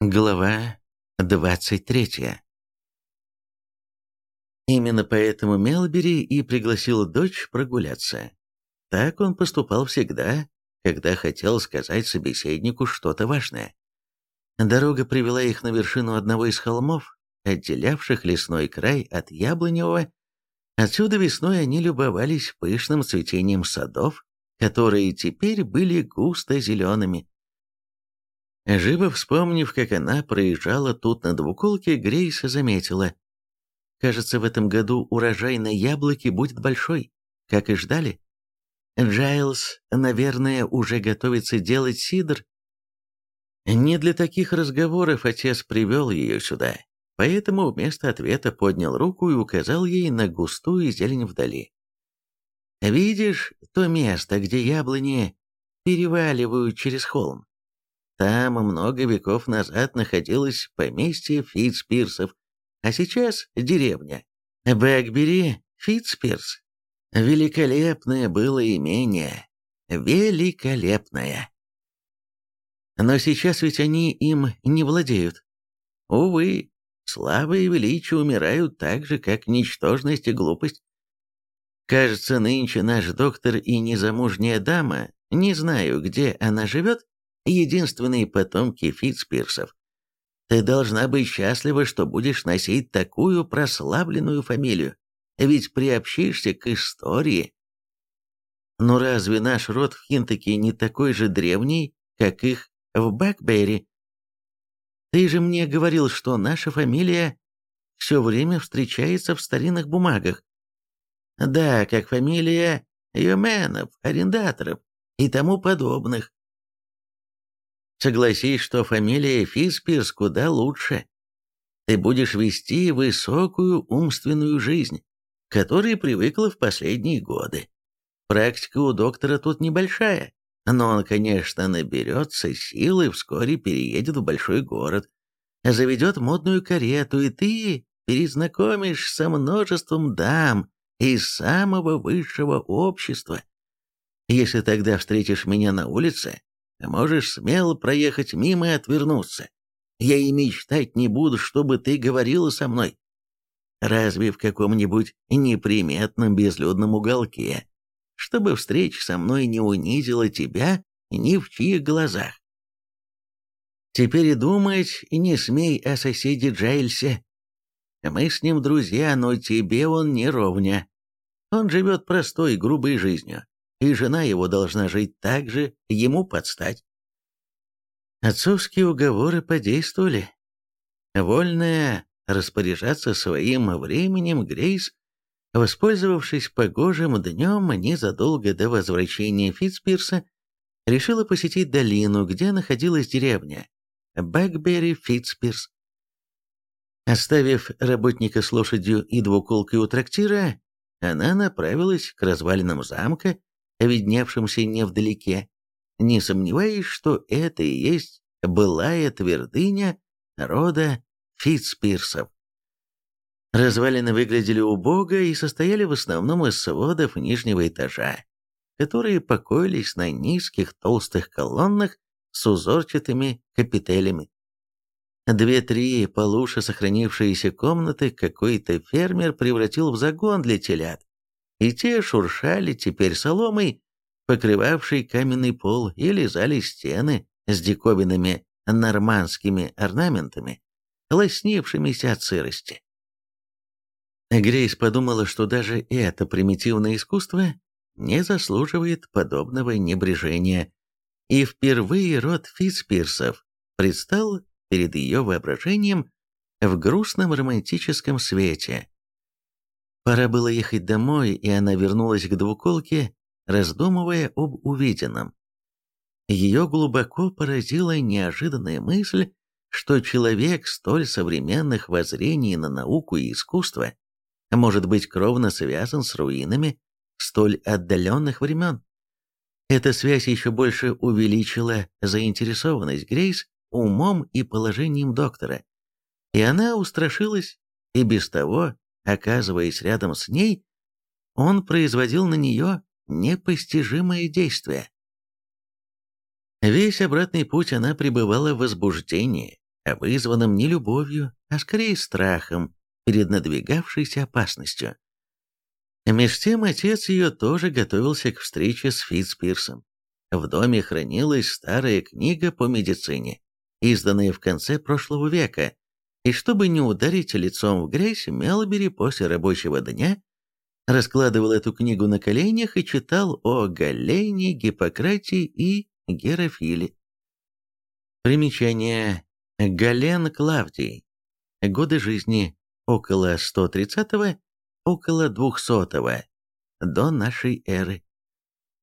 Глава 23 Именно поэтому Мелбери и пригласил дочь прогуляться. Так он поступал всегда, когда хотел сказать собеседнику что-то важное. Дорога привела их на вершину одного из холмов, отделявших лесной край от яблоневого. Отсюда весной они любовались пышным цветением садов, которые теперь были густо зелеными. Живо вспомнив, как она проезжала тут на двуколке, Грейс заметила. Кажется, в этом году урожай на яблоки будет большой, как и ждали. Джайлз, наверное, уже готовится делать сидр. Не для таких разговоров отец привел ее сюда, поэтому вместо ответа поднял руку и указал ей на густую зелень вдали. «Видишь то место, где яблони переваливают через холм? Там много веков назад находилось поместье Фитцпирсов, а сейчас деревня. Бэкбери Фитцпирс. Великолепное было имение. Великолепное. Но сейчас ведь они им не владеют. Увы, слава и величие умирают так же, как ничтожность и глупость. Кажется, нынче наш доктор и незамужняя дама, не знаю, где она живет, единственные потомки Фитцпирсов. Ты должна быть счастлива, что будешь носить такую прославленную фамилию, ведь приобщишься к истории. Но разве наш род в Хинтаке не такой же древний, как их в Бэкбери? Ты же мне говорил, что наша фамилия все время встречается в старинных бумагах. Да, как фамилия Юменов, арендаторов и тому подобных. Согласись, что фамилия Фиспирс куда лучше. Ты будешь вести высокую умственную жизнь, к которой привыкла в последние годы. Практика у доктора тут небольшая, но он, конечно, наберется силы и вскоре переедет в большой город, заведет модную карету, и ты перезнакомишь со множеством дам из самого высшего общества. Если тогда встретишь меня на улице, Можешь смело проехать мимо и отвернуться. Я и мечтать не буду, чтобы ты говорила со мной. Разве в каком-нибудь неприметном безлюдном уголке, чтобы встреча со мной не унизила тебя ни в чьих глазах. Теперь и думать не смей о соседе Джайльсе. Мы с ним друзья, но тебе он не ровня. Он живет простой, грубой жизнью и жена его должна жить так же, ему подстать. Отцовские уговоры подействовали. Вольная распоряжаться своим временем, Грейс, воспользовавшись погожим днем незадолго до возвращения Фитцпирса, решила посетить долину, где находилась деревня Бэкбери Фитцпирс. Оставив работника с лошадью и двуколкой у трактира, она направилась к развалинам замка, видневшимся невдалеке, не сомневаясь, что это и есть былая твердыня рода Фитцпирсов. Развалины выглядели убого и состояли в основном из сводов нижнего этажа, которые покоились на низких толстых колоннах с узорчатыми капителями. Две-три получше сохранившиеся комнаты какой-то фермер превратил в загон для телят, и те шуршали теперь соломой, покрывавшей каменный пол, и лизали стены с диковинными нормандскими орнаментами, лоснившимися от сырости. Грейс подумала, что даже это примитивное искусство не заслуживает подобного небрежения, и впервые род Фитцпирсов предстал перед ее воображением в грустном романтическом свете, Пора было ехать домой, и она вернулась к двуколке, раздумывая об увиденном. Ее глубоко поразила неожиданная мысль, что человек столь современных воззрений на науку и искусство может быть кровно связан с руинами столь отдаленных времен. Эта связь еще больше увеличила заинтересованность Грейс умом и положением доктора, и она устрашилась и без того Оказываясь рядом с ней, он производил на нее непостижимое действие. Весь обратный путь она пребывала в возбуждении, вызванном не любовью, а скорее страхом перед надвигавшейся опасностью. Меж тем отец ее тоже готовился к встрече с Фитцпирсом. В доме хранилась старая книга по медицине, изданная в конце прошлого века, и чтобы не ударить лицом в грязь, Мелбери после рабочего дня раскладывал эту книгу на коленях и читал о Галене, Гиппократе и Герофиле. Примечание. Гален Клавдий. Годы жизни около 130-го, около 200-го до нашей эры.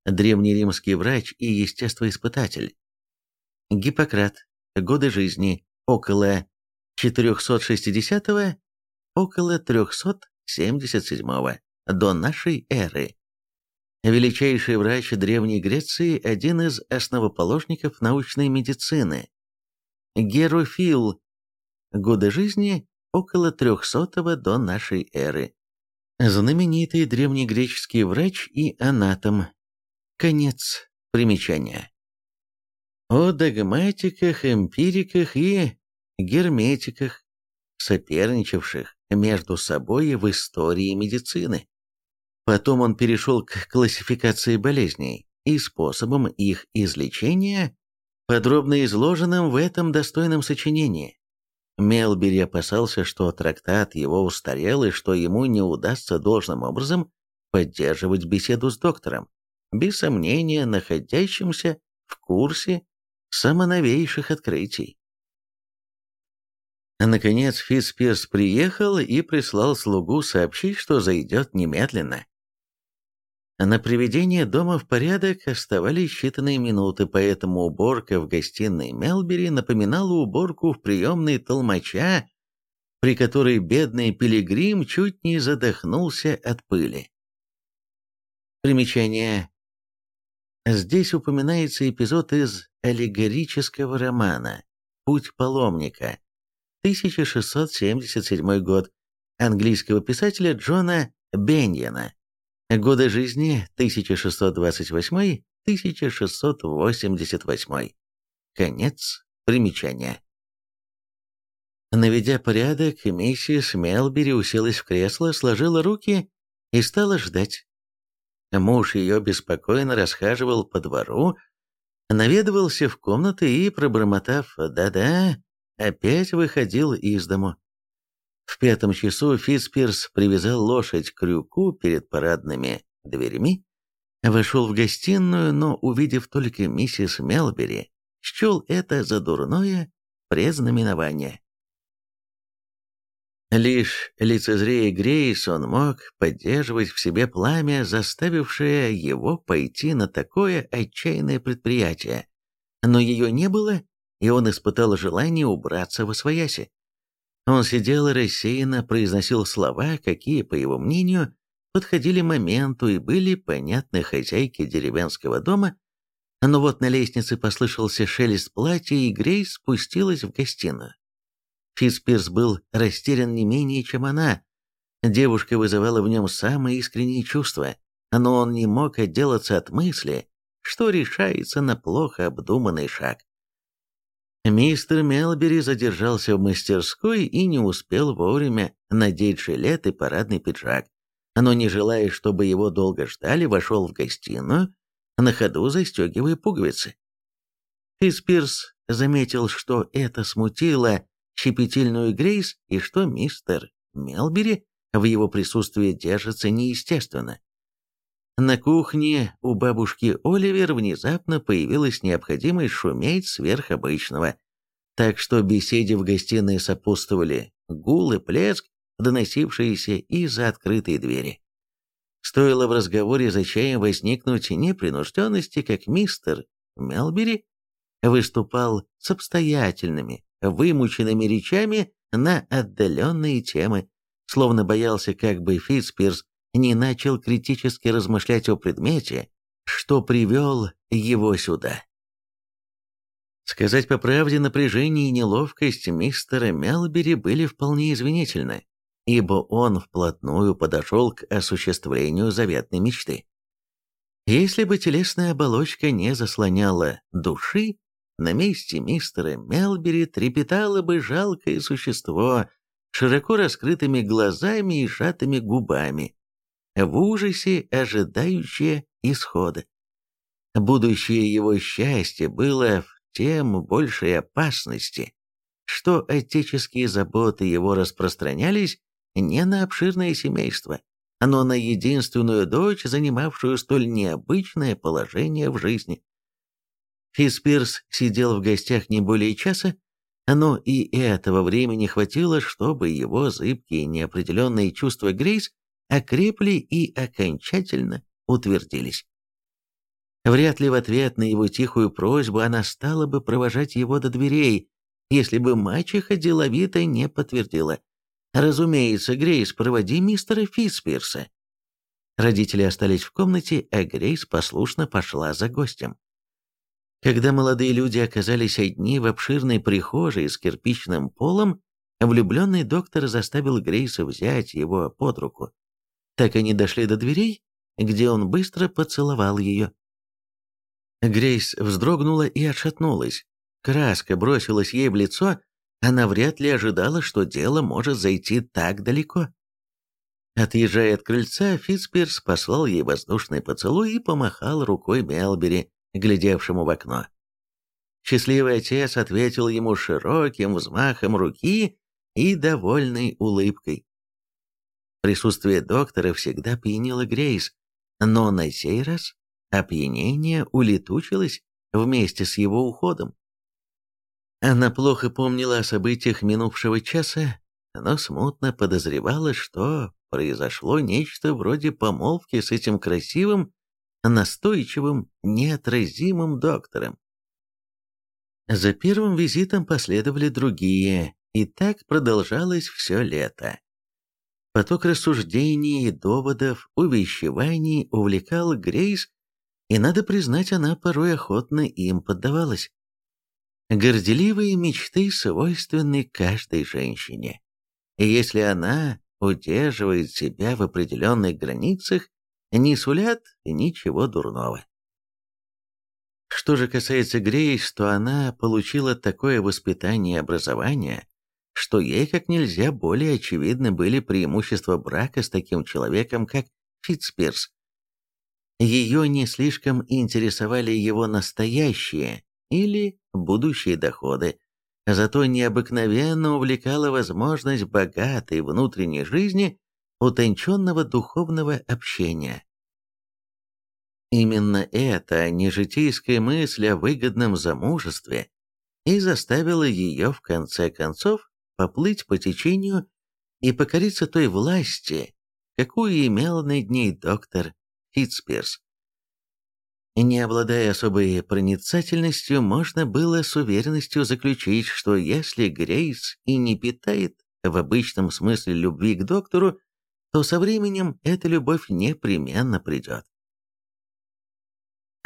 Древнеримский врач и естествоиспытатель. Гиппократ. Годы жизни около 460-го, около 377-го до нашей эры. Величайший врач Древней Греции, один из основоположников научной медицины. Герофил. Годы жизни около 300 до нашей эры. Знаменитый древнегреческий врач и анатом. Конец примечания. О догматиках, эмпириках и герметиках, соперничавших между собой в истории медицины. Потом он перешел к классификации болезней и способам их излечения, подробно изложенным в этом достойном сочинении. Мелбери опасался, что трактат его устарел и что ему не удастся должным образом поддерживать беседу с доктором, без сомнения находящимся в курсе самоновейших открытий. Наконец Фитспирс приехал и прислал слугу сообщить, что зайдет немедленно. На приведение дома в порядок оставались считанные минуты, поэтому уборка в гостиной Мелбери напоминала уборку в приемной толмача, при которой бедный пилигрим чуть не задохнулся от пыли. Примечание. Здесь упоминается эпизод из аллегорического романа «Путь паломника», 1677 год, английского писателя Джона Беньяна. Годы жизни 1628-1688. Конец примечания. Наведя порядок, миссис Мелбери уселась в кресло, сложила руки и стала ждать. Муж ее беспокойно расхаживал по двору, наведывался в комнаты и, пробормотав «да-да», опять выходил из дому. В пятом часу Фитспирс привязал лошадь к крюку перед парадными дверями, вошел в гостиную, но, увидев только миссис Мелбери, счел это за дурное предзнаменование. Лишь лицезрея Грейс он мог поддерживать в себе пламя, заставившее его пойти на такое отчаянное предприятие. Но ее не было, и он испытал желание убраться во свояси. Он сидел рассеянно произносил слова, какие, по его мнению, подходили моменту и были понятны хозяйке деревенского дома, но вот на лестнице послышался шелест платья, и Грейс спустилась в гостиную. Фитспирс был растерян не менее, чем она. Девушка вызывала в нем самые искренние чувства, но он не мог отделаться от мысли, что решается на плохо обдуманный шаг. Мистер Мелбери задержался в мастерской и не успел вовремя надеть жилет и парадный пиджак. Но не желая, чтобы его долго ждали, вошел в гостиную, на ходу застегивая пуговицы. Фиспирс заметил, что это смутило щепетильную Грейс и что мистер Мелбери в его присутствии держится неестественно. На кухне у бабушки Оливер внезапно появилась необходимость шуметь сверх обычного, так что беседе в гостиной сопутствовали гул и плеск, доносившиеся из-за открытой двери. Стоило в разговоре за чаем возникнуть непринужденности, как мистер Мелбери выступал с обстоятельными, вымученными речами на отдаленные темы, словно боялся, как бы Фитспирс не начал критически размышлять о предмете, что привел его сюда. Сказать по правде, напряжение и неловкость мистера Мелбери были вполне извинительны, ибо он вплотную подошел к осуществлению заветной мечты. Если бы телесная оболочка не заслоняла души, на месте мистера Мелбери трепетало бы жалкое существо, широко раскрытыми глазами и сжатыми губами, в ужасе ожидающее исхода. Будущее его счастья было в тем большей опасности, что отеческие заботы его распространялись не на обширное семейство, но на единственную дочь, занимавшую столь необычное положение в жизни. Фиспирс сидел в гостях не более часа, но и этого времени хватило, чтобы его зыбкие неопределенные чувства Грейс окрепли и окончательно утвердились. Вряд ли в ответ на его тихую просьбу она стала бы провожать его до дверей, если бы мачеха деловито не подтвердила. «Разумеется, Грейс, проводи мистера Фиспирса». Родители остались в комнате, а Грейс послушно пошла за гостем. Когда молодые люди оказались одни в обширной прихожей с кирпичным полом, влюбленный доктор заставил Грейса взять его под руку. Так они дошли до дверей, где он быстро поцеловал ее. Грейс вздрогнула и отшатнулась. Краска бросилась ей в лицо, она вряд ли ожидала, что дело может зайти так далеко. Отъезжая от крыльца, Фитспирс послал ей воздушный поцелуй и помахал рукой Мелбери, глядевшему в окно. Счастливый отец ответил ему широким взмахом руки и довольной улыбкой. Присутствие доктора всегда пьянило Грейс, но на сей раз опьянение улетучилось вместе с его уходом. Она плохо помнила о событиях минувшего часа, но смутно подозревала, что произошло нечто вроде помолвки с этим красивым настойчивым, неотразимым доктором. За первым визитом последовали другие, и так продолжалось все лето. Поток рассуждений, доводов, увещеваний увлекал Грейс, и, надо признать, она порой охотно им поддавалась. Горделивые мечты свойственны каждой женщине. И если она удерживает себя в определенных границах, не сулят ничего дурного. Что же касается Грейс, то она получила такое воспитание и образование, что ей как нельзя более очевидны были преимущества брака с таким человеком, как Фитцпирс. Ее не слишком интересовали его настоящие или будущие доходы, зато необыкновенно увлекала возможность богатой внутренней жизни утонченного духовного общения. Именно эта нежитейская мысль о выгодном замужестве и заставила ее в конце концов поплыть по течению и покориться той власти, какую имел над ней доктор Фитцперс. Не обладая особой проницательностью, можно было с уверенностью заключить, что если Грейс и не питает в обычном смысле любви к доктору, то со временем эта любовь непременно придет.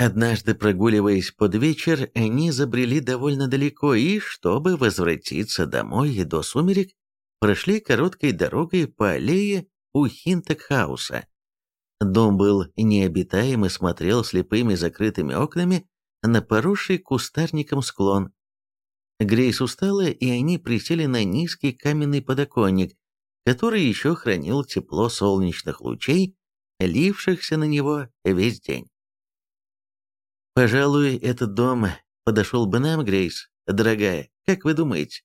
Однажды, прогуливаясь под вечер, они забрели довольно далеко и, чтобы возвратиться домой и до сумерек, прошли короткой дорогой по аллее у Хинтекхауса. Дом был необитаем и смотрел слепыми закрытыми окнами на поросший кустарником склон. Грейс устала, и они присели на низкий каменный подоконник, который еще хранил тепло солнечных лучей, лившихся на него весь день. «Пожалуй, этот дом подошел бы нам, Грейс, дорогая, как вы думаете?»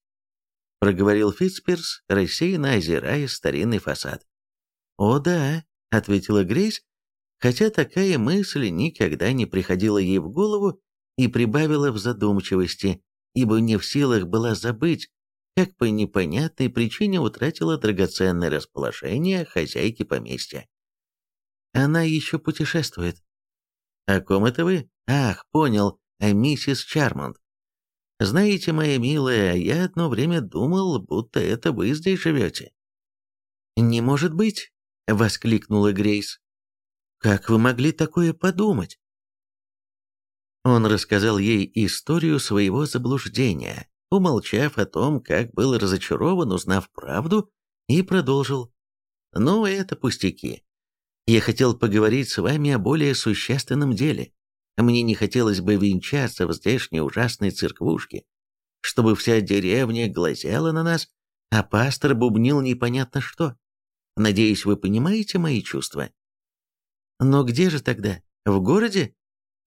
проговорил Фитцперс, рассеянно озирая старинный фасад. «О да», — ответила Грейс, хотя такая мысль никогда не приходила ей в голову и прибавила в задумчивости, ибо не в силах была забыть, как по непонятной причине утратила драгоценное расположение хозяйки поместья. Она еще путешествует. О ком это вы? Ах, понял, о миссис Чармонт. Знаете, моя милая, я одно время думал, будто это вы здесь живете. Не может быть, воскликнула Грейс. Как вы могли такое подумать? Он рассказал ей историю своего заблуждения, умолчав о том, как был разочарован, узнав правду, и продолжил. «Ну, это пустяки. Я хотел поговорить с вами о более существенном деле. Мне не хотелось бы венчаться в здешней ужасной церквушке, чтобы вся деревня глазела на нас, а пастор бубнил непонятно что. Надеюсь, вы понимаете мои чувства. Но где же тогда? В городе?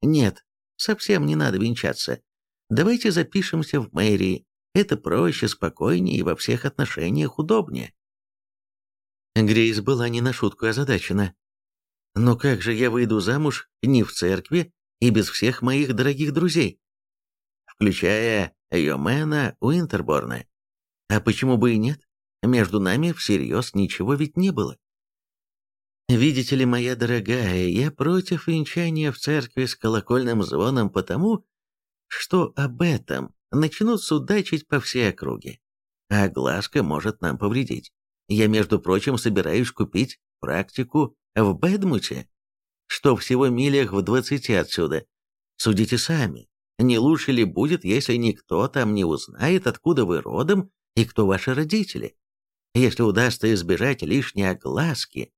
Нет, совсем не надо венчаться. Давайте запишемся в мэрии. Это проще, спокойнее и во всех отношениях удобнее. Грейс была не на шутку озадачена. Но как же я выйду замуж не в церкви и без всех моих дорогих друзей? Включая Йомена Уинтерборна. А почему бы и нет? Между нами всерьез ничего ведь не было. Видите ли, моя дорогая, я против венчания в церкви с колокольным звоном потому, что об этом начнут судачить по всей округе, а глазка может нам повредить. Я, между прочим, собираюсь купить практику в Бэдмуте, что всего милях в двадцати отсюда. Судите сами, не лучше ли будет, если никто там не узнает, откуда вы родом и кто ваши родители? Если удастся избежать лишней огласки,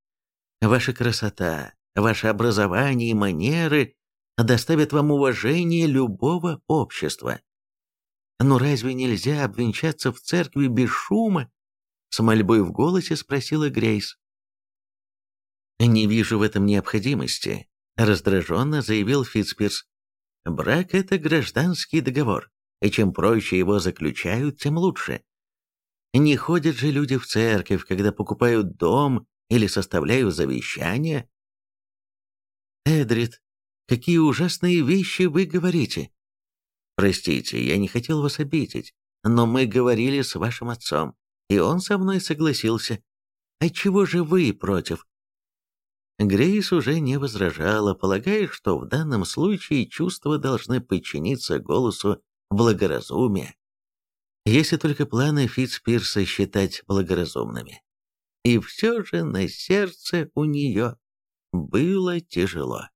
Ваша красота, ваше образование и манеры доставят вам уважение любого общества. Но разве нельзя обвенчаться в церкви без шума? С мольбой в голосе спросила Грейс. «Не вижу в этом необходимости», — раздраженно заявил Фитспирс. «Брак — это гражданский договор, и чем проще его заключают, тем лучше. Не ходят же люди в церковь, когда покупают дом или составляю завещание. Эдрит, какие ужасные вещи вы говорите. Простите, я не хотел вас обидеть, но мы говорили с вашим отцом, и он со мной согласился. Отчего же вы против? Грейс уже не возражала, полагая, что в данном случае чувства должны подчиниться голосу благоразумия, если только планы Фитцпирса считать благоразумными. И все же на сердце у нее было тяжело.